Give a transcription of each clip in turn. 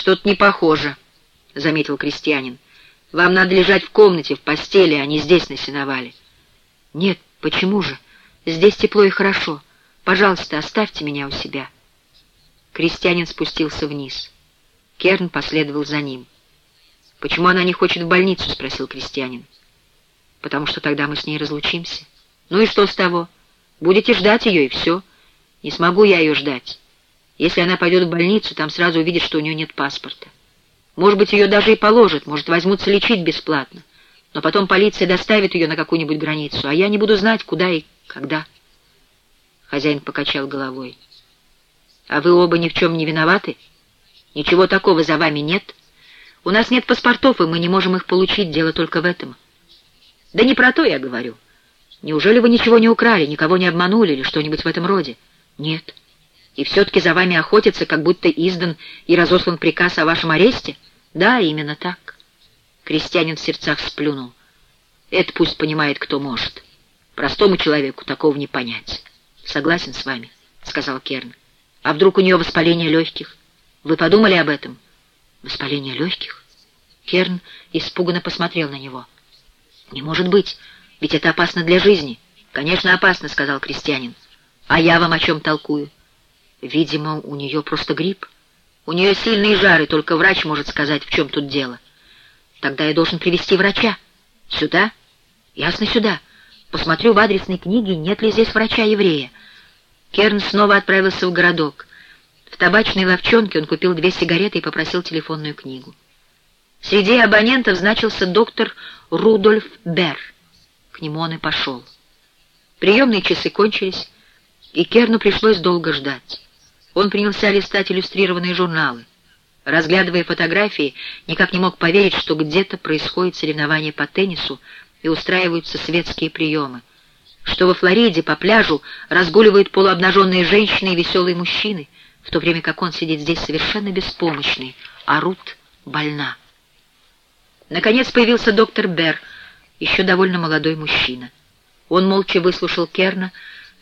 «Что-то не похоже», — заметил крестьянин. «Вам надо лежать в комнате, в постели, а не здесь на сеновале». «Нет, почему же? Здесь тепло и хорошо. Пожалуйста, оставьте меня у себя». Крестьянин спустился вниз. Керн последовал за ним. «Почему она не хочет в больницу?» — спросил крестьянин. «Потому что тогда мы с ней разлучимся». «Ну и что с того? Будете ждать ее, и все. Не смогу я ее ждать. Если она пойдет в больницу, там сразу увидят, что у нее нет паспорта. Может быть, ее даже и положат, может, возьмутся лечить бесплатно. Но потом полиция доставит ее на какую-нибудь границу, а я не буду знать, куда и когда». Хозяин покачал головой. «А вы оба ни в чем не виноваты? Ничего такого за вами нет?» У нас нет паспортов, и мы не можем их получить, дело только в этом. Да не про то я говорю. Неужели вы ничего не украли, никого не обманули или что-нибудь в этом роде? Нет. И все-таки за вами охотятся, как будто издан и разослан приказ о вашем аресте? Да, именно так. Крестьянин в сердцах сплюнул. Это пусть понимает, кто может. Простому человеку такого не понять. Согласен с вами, — сказал Керн. А вдруг у нее воспаление легких? Вы подумали об этом? — Воспаление легких? Керн испуганно посмотрел на него. «Не может быть, ведь это опасно для жизни». «Конечно, опасно», — сказал крестьянин. «А я вам о чем толкую?» «Видимо, у нее просто грипп. У нее сильные жары, только врач может сказать, в чем тут дело. Тогда я должен привести врача. Сюда? Ясно, сюда. Посмотрю в адресной книге, нет ли здесь врача-еврея». Керн снова отправился в городок. В табачной ловчонке он купил две сигареты и попросил телефонную книгу. Среди абонентов значился доктор Рудольф Берр. К нему он и пошел. Приемные часы кончились, и Керну пришлось долго ждать. Он принялся листать иллюстрированные журналы. Разглядывая фотографии, никак не мог поверить, что где-то происходит соревнование по теннису и устраиваются светские приемы, что во Флориде по пляжу разгуливают полуобнаженные женщины и веселые мужчины — в то время как он сидит здесь совершенно беспомощный, а Рут больна. Наконец появился доктор Берр, еще довольно молодой мужчина. Он молча выслушал Керна,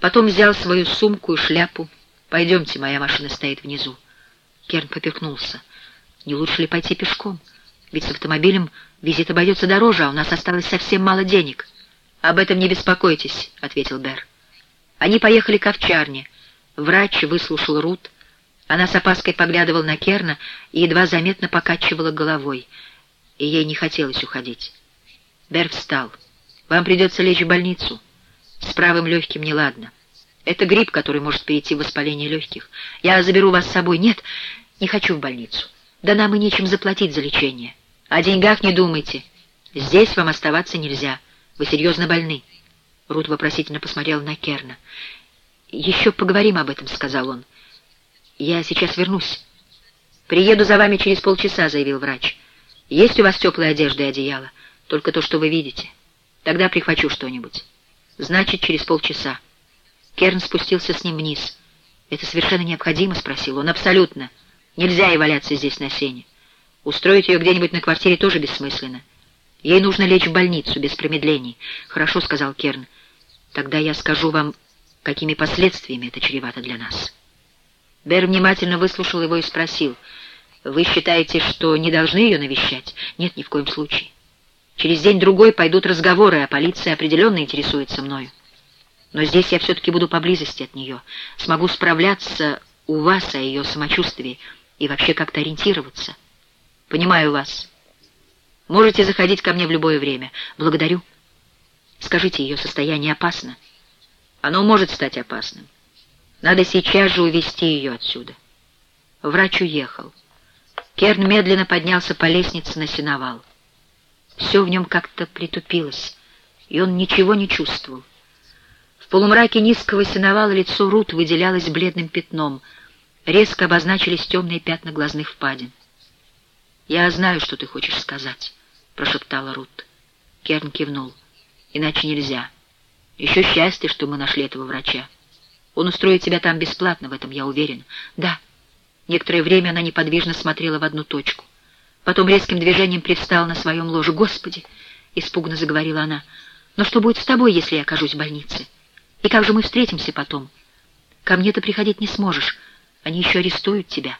потом взял свою сумку и шляпу. «Пойдемте, моя машина стоит внизу». Керн поперхнулся. «Не лучше ли пойти пешком? Ведь с автомобилем визит обойдется дороже, а у нас осталось совсем мало денег». «Об этом не беспокойтесь», — ответил Берр. Они поехали к овчарне. Врач выслушал Рут, она с опаской поглядывала на Керна и едва заметно покачивала головой, и ей не хотелось уходить. Бер встал. «Вам придется лечь в больницу. С правым легким неладно. Это грипп, который может перейти в воспаление легких. Я заберу вас с собой. Нет, не хочу в больницу. Да нам и нечем заплатить за лечение. О деньгах не думайте. Здесь вам оставаться нельзя. Вы серьезно больны». Рут вопросительно посмотрел на Керна. «Еще поговорим об этом», — сказал он. «Я сейчас вернусь». «Приеду за вами через полчаса», — заявил врач. «Есть у вас теплая одежда и одеяло? Только то, что вы видите. Тогда прихвачу что-нибудь». «Значит, через полчаса». Керн спустился с ним вниз. «Это совершенно необходимо?» — спросил он. «Абсолютно. Нельзя ей валяться здесь на сене. Устроить ее где-нибудь на квартире тоже бессмысленно. Ей нужно лечь в больницу, без промедлений». «Хорошо», — сказал Керн. «Тогда я скажу вам, какими последствиями это чревато для нас». Бер внимательно выслушал его и спросил, «Вы считаете, что не должны ее навещать?» «Нет, ни в коем случае. Через день-другой пойдут разговоры, а полиция определенно интересуется мною. Но здесь я все-таки буду поблизости от нее, смогу справляться у вас о ее самочувствии и вообще как-то ориентироваться. Понимаю вас. Можете заходить ко мне в любое время. Благодарю. Скажите, ее состояние опасно. Оно может стать опасным. Надо сейчас же увезти ее отсюда. Врач уехал. Керн медленно поднялся по лестнице на сеновал. Все в нем как-то притупилось, и он ничего не чувствовал. В полумраке низкого сеновала лицо Рут выделялось бледным пятном. Резко обозначились темные пятна глазных впадин. «Я знаю, что ты хочешь сказать», — прошептала Рут. Керн кивнул. «Иначе нельзя. Еще счастье, что мы нашли этого врача». Он устроит тебя там бесплатно, в этом я уверен. Да. Некоторое время она неподвижно смотрела в одну точку. Потом резким движением привстала на своем ложе. «Господи!» — испуганно заговорила она. «Но что будет с тобой, если я окажусь в больнице? И как же мы встретимся потом? Ко мне ты приходить не сможешь. Они еще арестуют тебя».